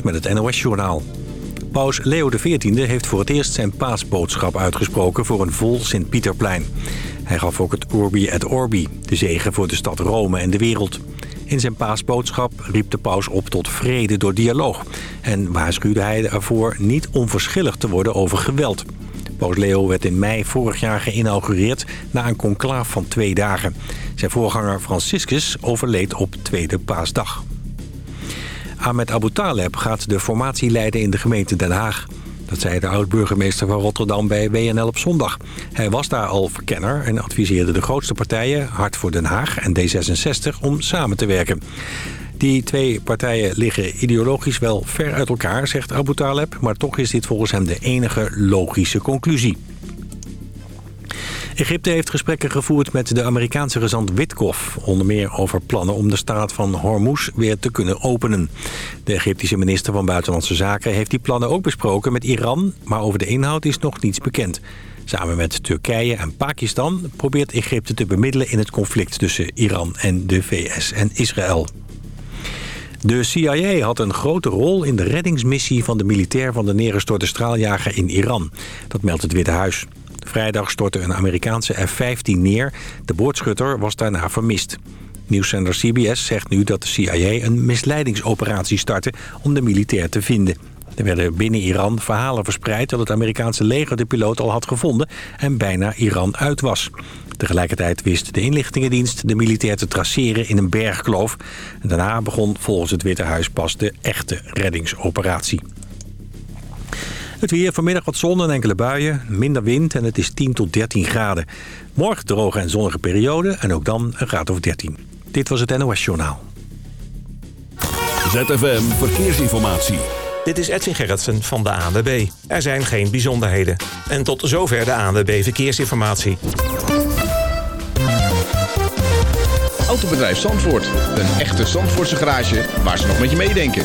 Met het NOS-journaal. Paus Leo XIV heeft voor het eerst zijn paasboodschap uitgesproken voor een vol Sint-Pieterplein. Hij gaf ook het Urbi et Orbi, de zegen voor de stad Rome en de wereld. In zijn paasboodschap riep de paus op tot vrede door dialoog... en waarschuwde hij ervoor niet onverschillig te worden over geweld. Paus Leo werd in mei vorig jaar geïnaugureerd na een conclaaf van twee dagen. Zijn voorganger Franciscus overleed op tweede paasdag. Ahmed Abu Taleb gaat de formatie leiden in de gemeente Den Haag. Dat zei de oud-burgemeester van Rotterdam bij WNL op zondag. Hij was daar al verkenner en adviseerde de grootste partijen... Hart voor Den Haag en D66 om samen te werken. Die twee partijen liggen ideologisch wel ver uit elkaar, zegt Abu Taleb... maar toch is dit volgens hem de enige logische conclusie. Egypte heeft gesprekken gevoerd met de Amerikaanse gezant Witkoff... onder meer over plannen om de straat van Hormuz weer te kunnen openen. De Egyptische minister van Buitenlandse Zaken heeft die plannen ook besproken met Iran... maar over de inhoud is nog niets bekend. Samen met Turkije en Pakistan probeert Egypte te bemiddelen in het conflict tussen Iran en de VS en Israël. De CIA had een grote rol in de reddingsmissie van de militair van de neergestorte straaljager in Iran. Dat meldt het Witte Huis. Vrijdag stortte een Amerikaanse F-15 neer. De boordschutter was daarna vermist. Nieuwszender CBS zegt nu dat de CIA een misleidingsoperatie startte om de militair te vinden. Er werden binnen Iran verhalen verspreid dat het Amerikaanse leger de piloot al had gevonden en bijna Iran uit was. Tegelijkertijd wist de inlichtingendienst de militair te traceren in een bergkloof. En daarna begon volgens het Witte Huis pas de echte reddingsoperatie. Het weer vanmiddag wat zon en enkele buien, minder wind en het is 10 tot 13 graden. Morgen droge en zonnige periode en ook dan een graad of 13. Dit was het NOS Journaal. ZFM Verkeersinformatie. Dit is Edwin Gerritsen van de ANWB. Er zijn geen bijzonderheden. En tot zover de ANWB Verkeersinformatie. Autobedrijf Zandvoort. Een echte Zandvoortse garage waar ze nog met je meedenken.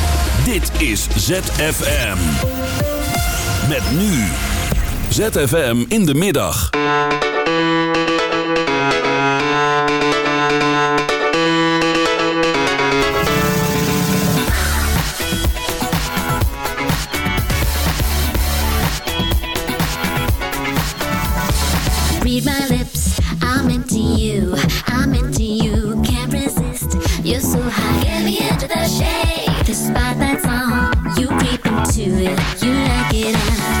Dit is ZFM. Met nu. ZFM in de middag. Read my it. You like it, uh,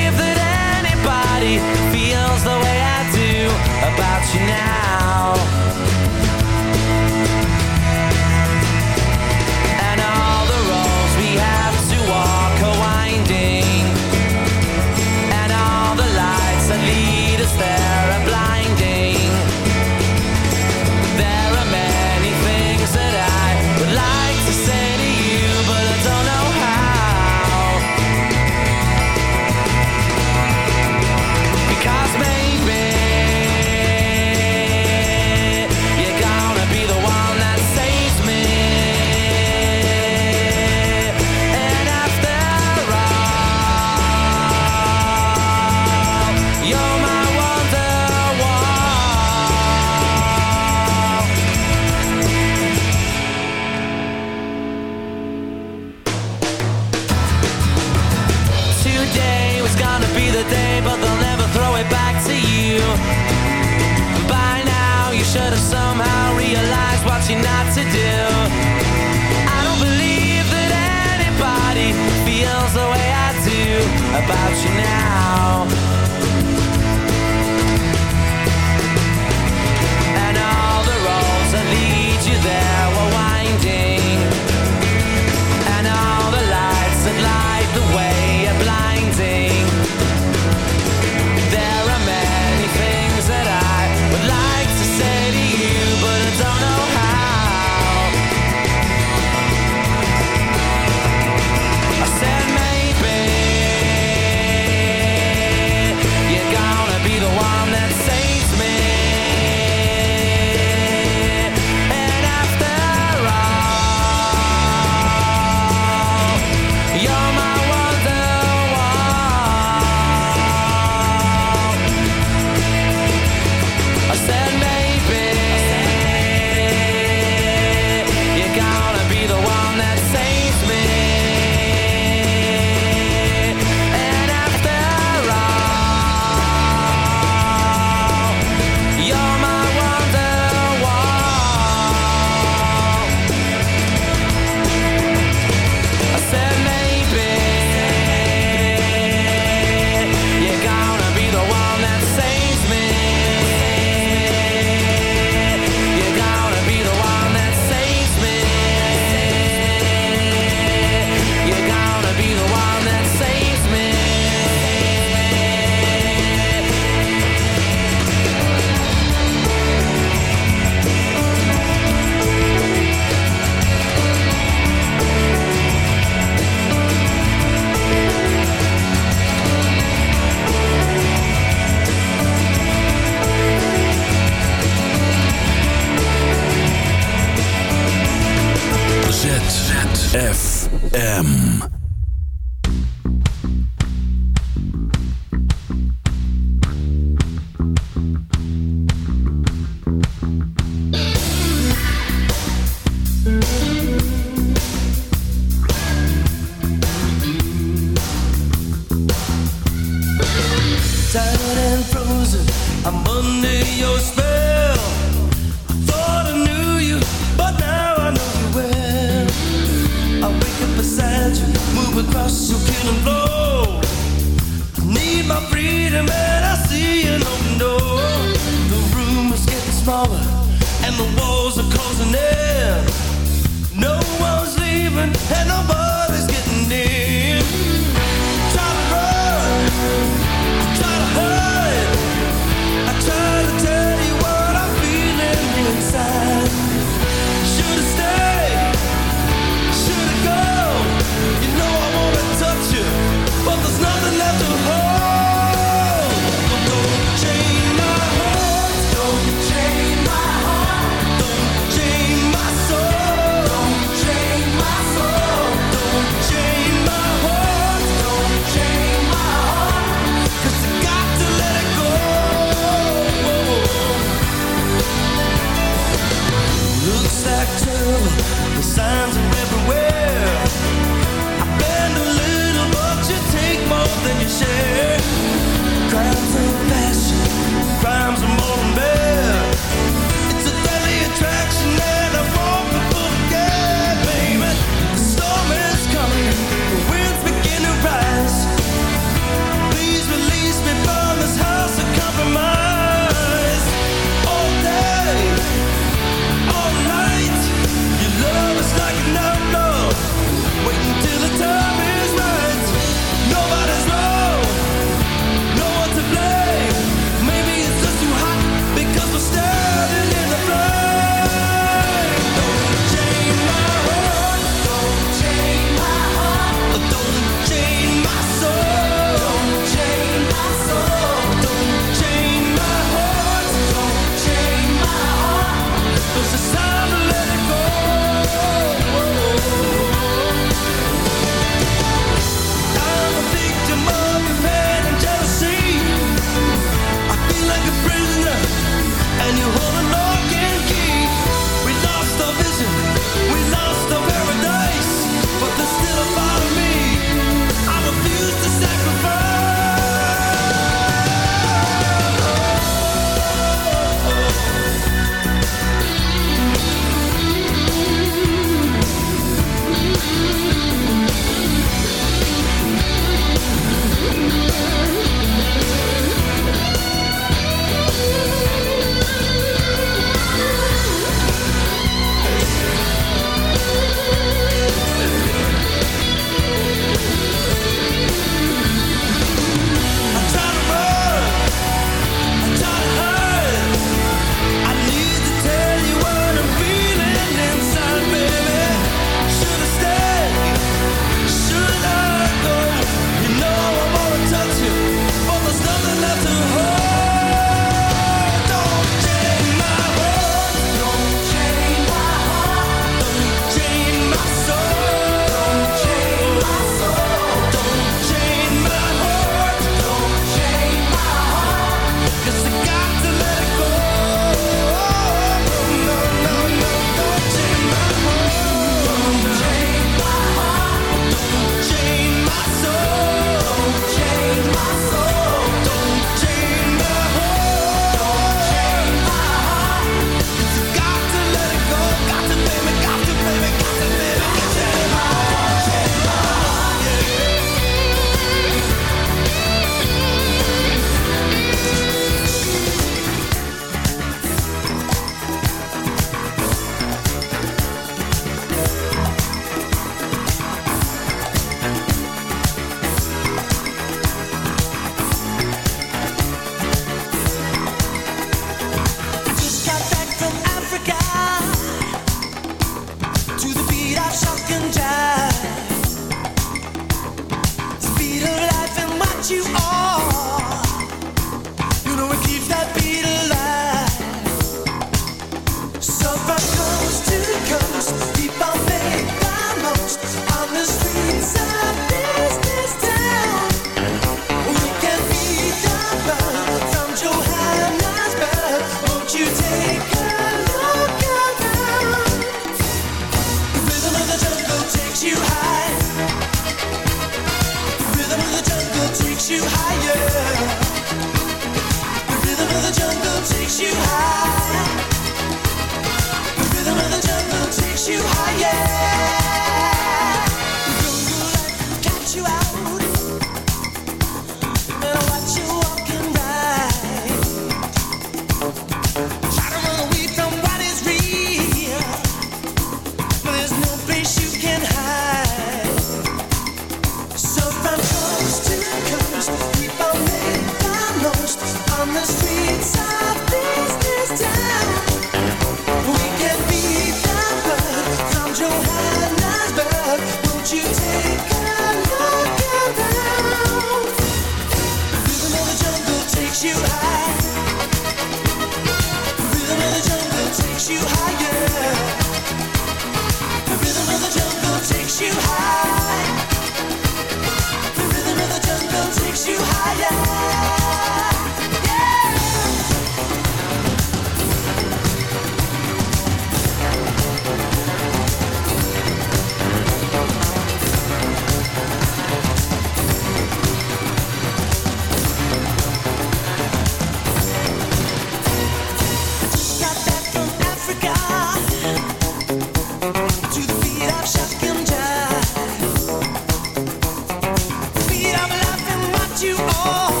어.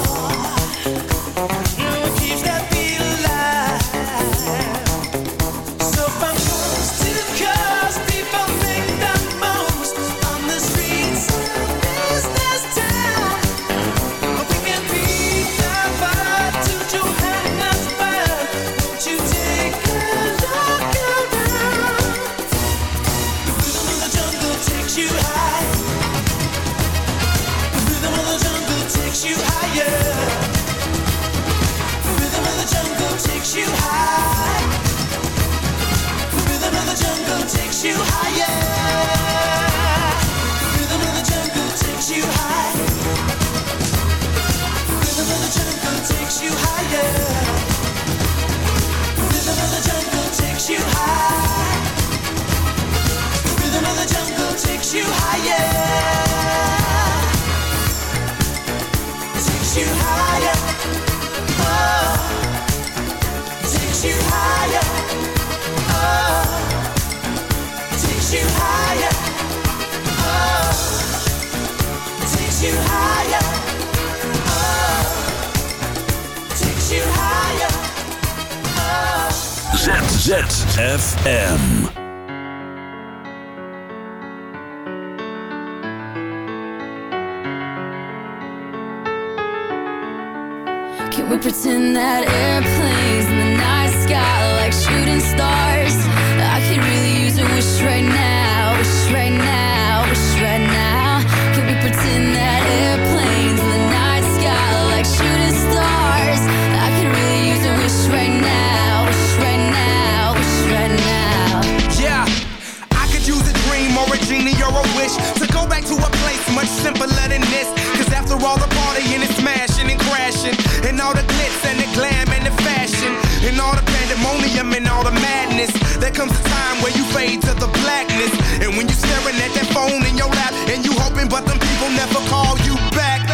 At that phone in your lap, and you hoping, but them people never call you back.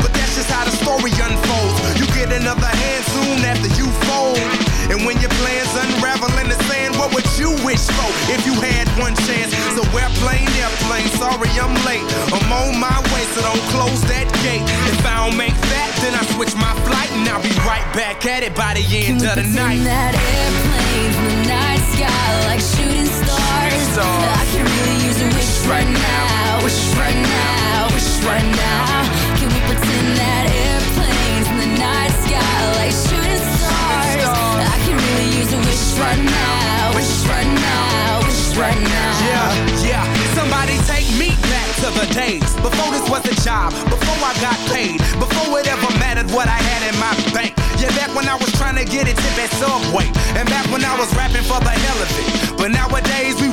But that's just how the story unfolds. You get another hand soon after you fold. And when your plans unravel in the sand, what would you wish for if you had one chance? So airplane, airplane, sorry I'm late. I'm on my way, so don't close that gate. If I don't make that, then I switch my flight and I'll be right back at it by the end of the night. that airplanes in the night sky like shooting stars? stars. I can really use a wish right now, wish right now, wish right now. Can we pretend that airplanes in the night sky like shooting stars? I can really use a wish right now, wish right now, wish right now. Yeah, yeah. Somebody take me back to the days before this was a job, before I got paid, before it ever mattered what I had in my bank. Yeah, back when I was trying to get a tip at Subway, and back when I was rapping for the hell of it. But nowadays we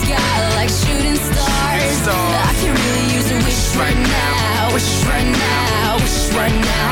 sky like shooting stars? Stars. I can really use a wish right now, wish right now, wish right now.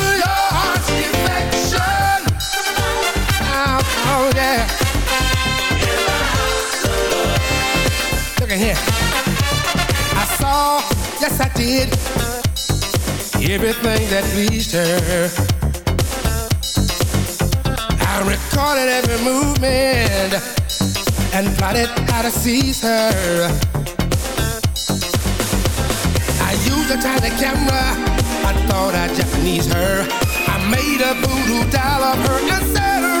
here. I saw, yes I did, everything that pleased her. I recorded every movement and plotted how to seize her. I used a tiny camera. I thought I Japanese her. I made a voodoo doll of her and said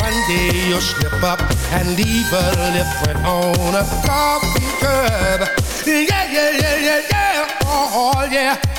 One day you'll slip up and leave a lip print on a coffee cup. Yeah, yeah, yeah, yeah, yeah, oh, yeah.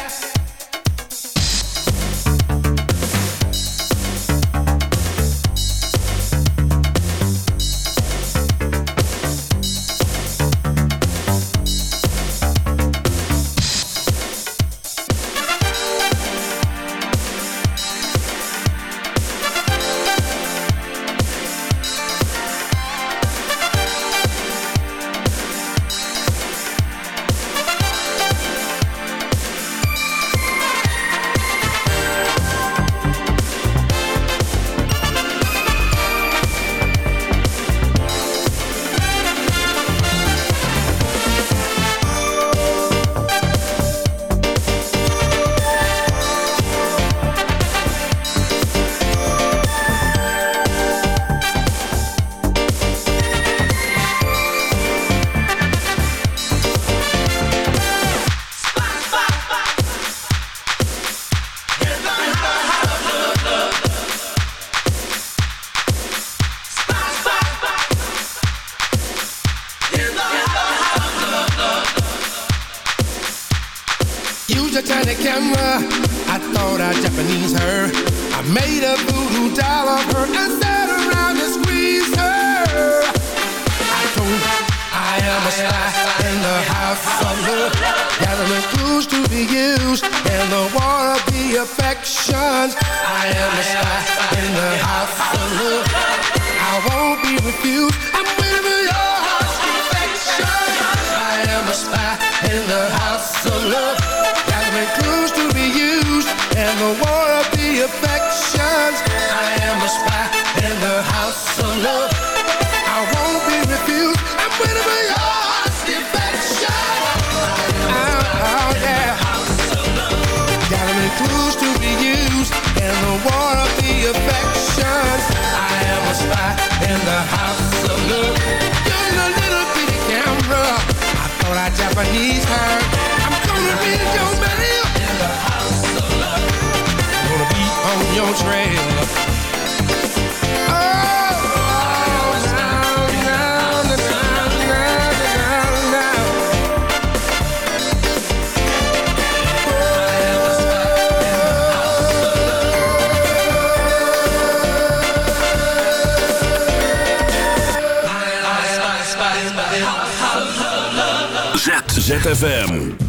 ZFM.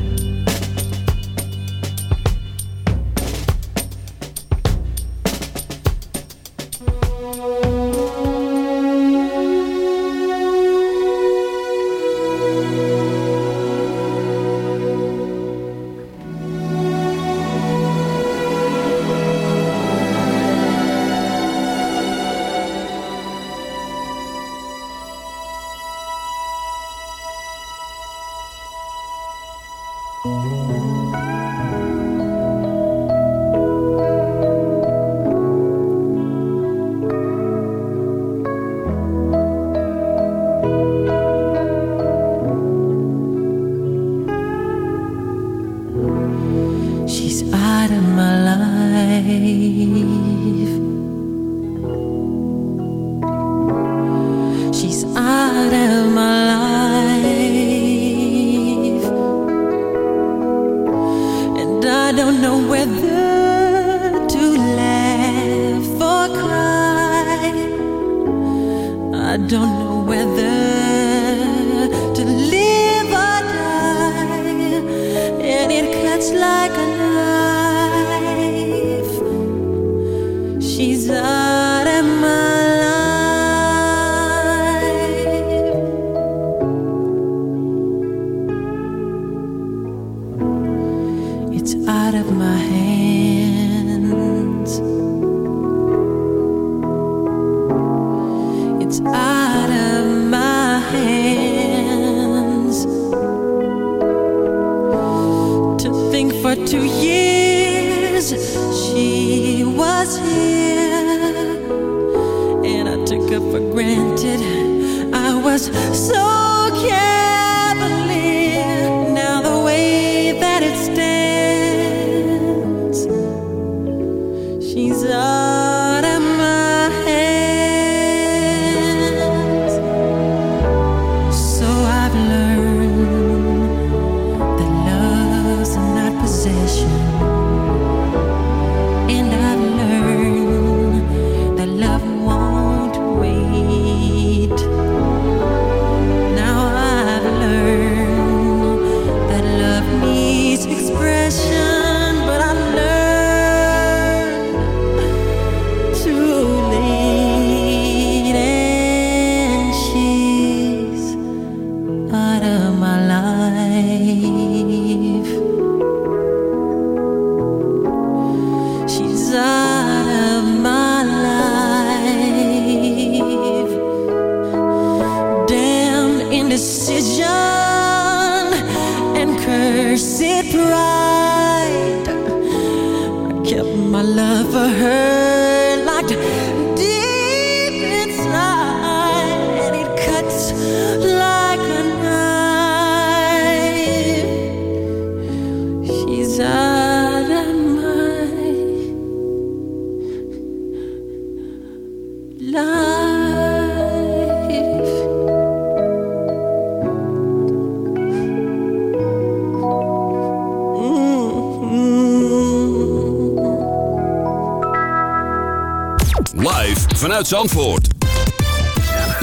Vanuit Zandvoort.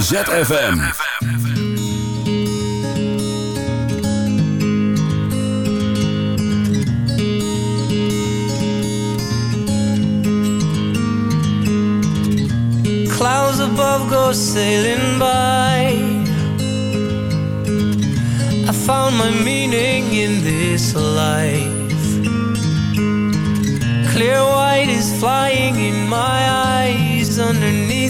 ZFM. Clouds above go sailing by. I found my meaning in this life. Clear white is flying in my eyes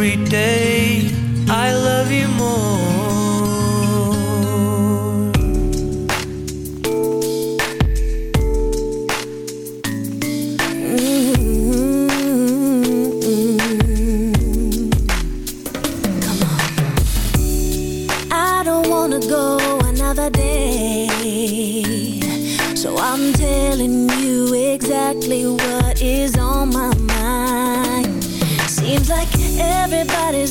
every day.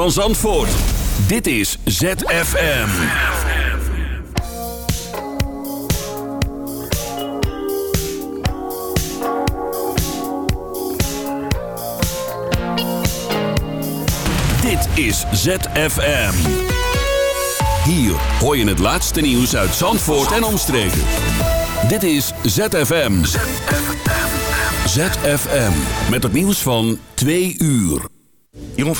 Van Zandvoort. Dit is ZFM. Dit is ZFM. Hier hoor je het laatste nieuws uit Zandvoort en omstreken. Dit is ZFM. ZFM. Met het nieuws van 2 uur.